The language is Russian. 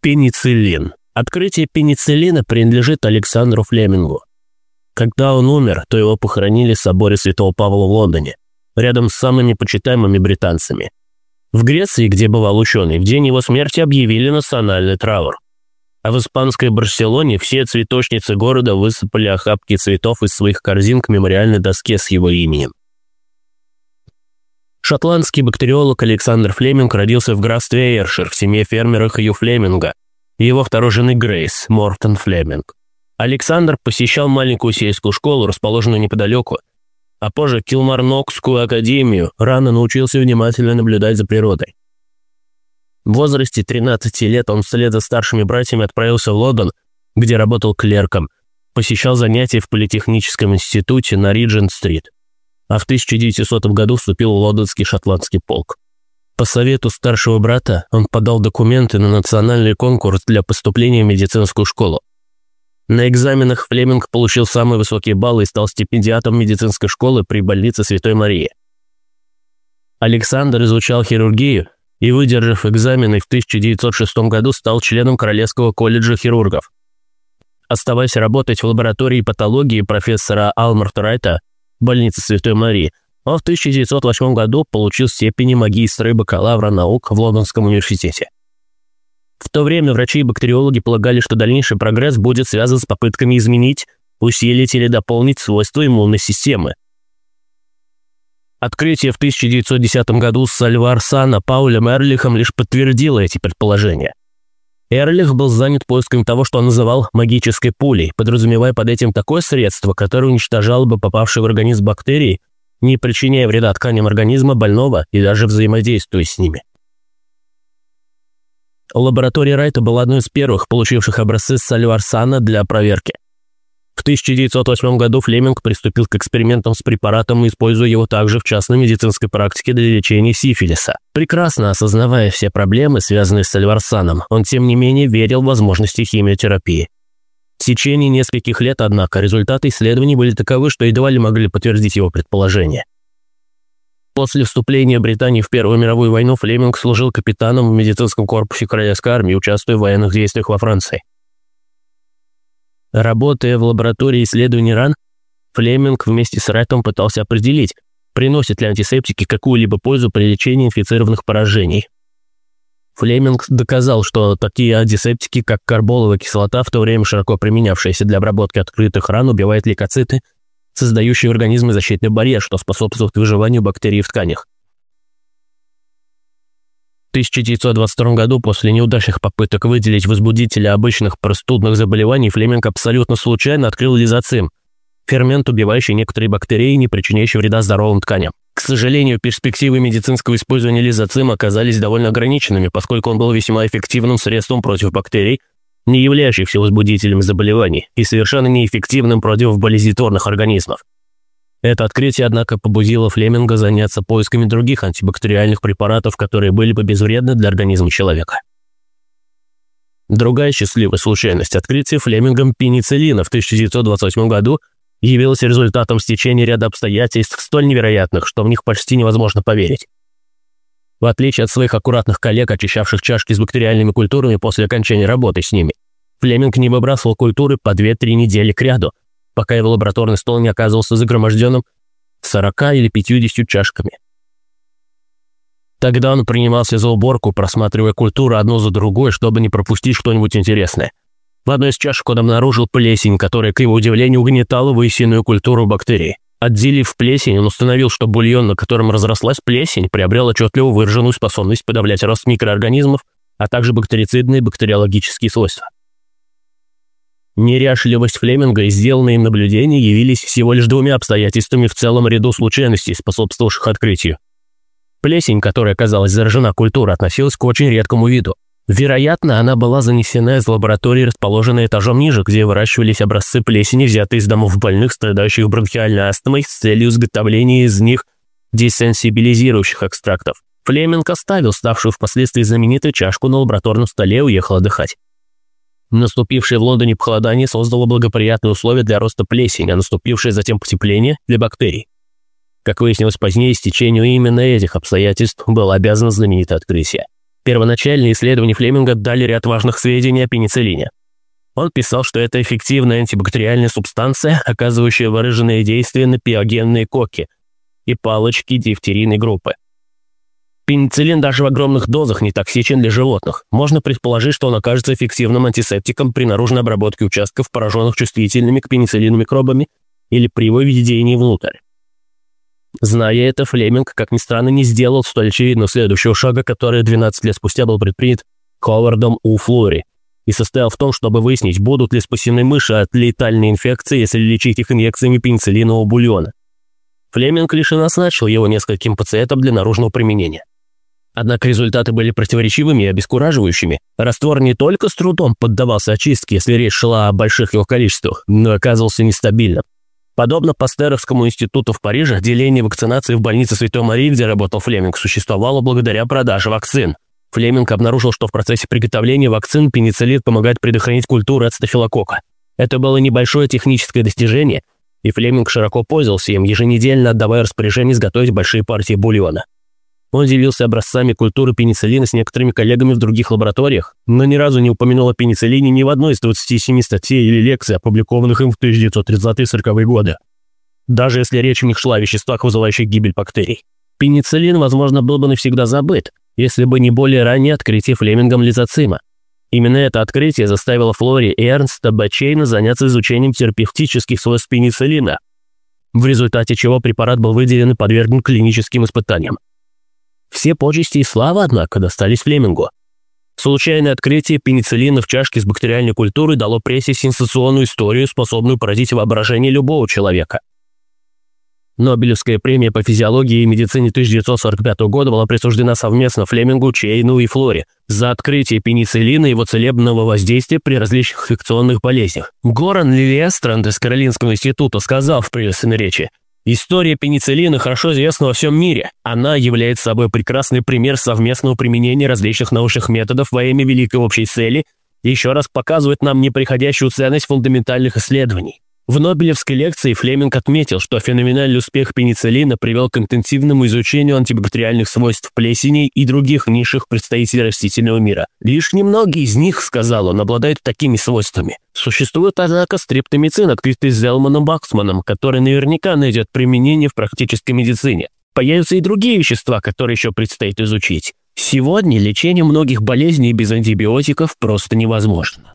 Пенициллин. Открытие пенициллина принадлежит Александру Флемингу. Когда он умер, то его похоронили в соборе Святого Павла в Лондоне, рядом с самыми почитаемыми британцами. В Греции, где бывал ученый, в день его смерти объявили национальный траур. А в испанской Барселоне все цветочницы города высыпали охапки цветов из своих корзин к мемориальной доске с его именем. Шотландский бактериолог Александр Флеминг родился в графстве Эйршир в семье фермера Хью Флеминга и его второй жены Грейс Мортон Флеминг. Александр посещал маленькую сельскую школу, расположенную неподалеку, а позже Килмарнокскую академию, рано научился внимательно наблюдать за природой. В возрасте 13 лет он вслед за старшими братьями отправился в Лондон, где работал клерком, посещал занятия в Политехническом институте на Риджент-стрит а в 1900 году вступил в лондонский шотландский полк. По совету старшего брата он подал документы на национальный конкурс для поступления в медицинскую школу. На экзаменах Флеминг получил самые высокие баллы и стал стипендиатом медицинской школы при больнице Святой Марии. Александр изучал хирургию и, выдержав экзамены в 1906 году, стал членом Королевского колледжа хирургов. Оставаясь работать в лаборатории патологии профессора Алмарта Райта, больницы Святой Марии, он в 1908 году получил степени магистра и бакалавра наук в Лондонском университете. В то время врачи и бактериологи полагали, что дальнейший прогресс будет связан с попытками изменить, усилить или дополнить свойства иммунной системы. Открытие в 1910 году Сальварсана Паулем Эрлихом лишь подтвердило эти предположения. Эрлих был занят поиском того, что он называл магической пулей, подразумевая под этим такое средство, которое уничтожало бы попавшие в организм бактерии, не причиняя вреда тканям организма больного и даже взаимодействуя с ними. Лаборатория Райта была одной из первых, получивших образцы сальварсана для проверки – в 1908 году Флеминг приступил к экспериментам с препаратом, используя его также в частной медицинской практике для лечения сифилиса. Прекрасно осознавая все проблемы, связанные с сальварсаном, он тем не менее верил в возможности химиотерапии. В течение нескольких лет, однако, результаты исследований были таковы, что едва ли могли подтвердить его предположение. После вступления Британии в Первую мировую войну Флеминг служил капитаном в медицинском корпусе Королевской армии, участвуя в военных действиях во Франции. Работая в лаборатории исследований ран, Флеминг вместе с Райтом пытался определить, приносят ли антисептики какую-либо пользу при лечении инфицированных поражений. Флеминг доказал, что такие антисептики, как карболовая кислота, в то время широко применявшаяся для обработки открытых ран, убивает лейкоциты, создающие в организме защитный барьер, что способствует выживанию бактерий в тканях. 1922 году после неудачных попыток выделить возбудителя обычных простудных заболеваний Флеминг абсолютно случайно открыл лизоцим – фермент, убивающий некоторые бактерии, не причиняющий вреда здоровым тканям. К сожалению, перспективы медицинского использования лизоцима оказались довольно ограниченными, поскольку он был весьма эффективным средством против бактерий, не являющихся возбудителями заболеваний, и совершенно неэффективным против болезиторных организмов. Это открытие, однако, побудило Флеминга заняться поисками других антибактериальных препаратов, которые были бы безвредны для организма человека. Другая счастливая случайность открытия Флемингом пенициллина в 1928 году явилась результатом стечения ряда обстоятельств столь невероятных, что в них почти невозможно поверить. В отличие от своих аккуратных коллег, очищавших чашки с бактериальными культурами после окончания работы с ними, Флеминг не выбрасывал культуры по 2-3 недели к ряду, пока его лабораторный стол не оказывался загроможденным 40 или 50 чашками. Тогда он принимался за уборку, просматривая культуру одну за другой, чтобы не пропустить что-нибудь интересное. В одной из чашек он обнаружил плесень, которая, к его удивлению, угнетала выясненную культуру бактерий. Отделив плесень, он установил, что бульон, на котором разрослась плесень, приобрел отчетливо выраженную способность подавлять рост микроорганизмов, а также бактерицидные и бактериологические свойства. Неряшливость Флеминга и сделанные им наблюдения явились всего лишь двумя обстоятельствами в целом ряду случайностей, способствовавших открытию. Плесень, которая оказалась заражена культурой, относилась к очень редкому виду. Вероятно, она была занесена из лаборатории, расположенной этажом ниже, где выращивались образцы плесени, взятые из домов больных, страдающих бронхиальной астмой, с целью изготовления из них десенсибилизирующих экстрактов. Флеминг оставил ставшую впоследствии знаменитой чашку на лабораторном столе и уехал отдыхать. Наступившее в Лондоне похолодание создало благоприятные условия для роста плесени, а наступившее затем потепление – для бактерий. Как выяснилось позднее, стечению именно этих обстоятельств было обязано знаменитое открытие. Первоначальные исследования Флеминга дали ряд важных сведений о пенициллине. Он писал, что это эффективная антибактериальная субстанция, оказывающая выраженное действие на пиогенные коки и палочки дифтерийной группы. Пенициллин даже в огромных дозах не токсичен для животных. Можно предположить, что он окажется эффективным антисептиком при наружной обработке участков, пораженных чувствительными к пенициллину микробами или при его введении внутрь. Зная это, Флеминг, как ни странно, не сделал столь очевидного следующего шага, который 12 лет спустя был предпринят Ховардом у Флори, и состоял в том, чтобы выяснить, будут ли спасены мыши от летальной инфекции, если лечить их инъекциями пенициллинового бульона. Флеминг лишь и назначил его нескольким пациентам для наружного применения. Однако результаты были противоречивыми и обескураживающими. Раствор не только с трудом поддавался очистке, если речь шла о больших его количествах, но оказывался нестабильным. Подобно Пастеровскому институту в Париже, отделение вакцинации в больнице Святой Марии, где работал Флеминг, существовало благодаря продаже вакцин. Флеминг обнаружил, что в процессе приготовления вакцин пенициллин помогает предохранить культуру от стафилококка. Это было небольшое техническое достижение, и Флеминг широко пользовался им, еженедельно отдавая распоряжение изготовить большие партии бульона. Он делился образцами культуры пенициллина с некоторыми коллегами в других лабораториях, но ни разу не упомянул о пенициллине ни в одной из 27 статей или лекций, опубликованных им в 1930-40-е годы. Даже если речь в них шла о веществах, вызывающих гибель бактерий. Пенициллин, возможно, был бы навсегда забыт, если бы не более раннее открытие Флемингом лизоцима. Именно это открытие заставило Флори и Эрнста Бачейна заняться изучением терапевтических свойств пенициллина, в результате чего препарат был выделен и подвергнут клиническим испытаниям. Все почести и слава, однако, достались Флемингу. Случайное открытие пенициллина в чашке с бактериальной культурой дало прессе сенсационную историю, способную поразить воображение любого человека. Нобелевская премия по физиологии и медицине 1945 года была присуждена совместно Флемингу, Чейну и Флоре за открытие пенициллина и его целебного воздействия при различных инфекционных болезнях. Горан Лилиестранд из Каролинского института сказал в приветственной речи, История пенициллина хорошо известна во всем мире. Она является собой прекрасный пример совместного применения различных научных методов во имя великой общей цели и еще раз показывает нам неприходящую ценность фундаментальных исследований. В Нобелевской лекции Флеминг отметил, что феноменальный успех пенициллина привел к интенсивному изучению антибактериальных свойств плесени и других низших представителей растительного мира. Лишь немногие из них, сказал он, обладают такими свойствами. Существует, однако, стриптомицин, открытый Зелманом Баксманом, который наверняка найдет применение в практической медицине. Появятся и другие вещества, которые еще предстоит изучить. Сегодня лечение многих болезней без антибиотиков просто невозможно.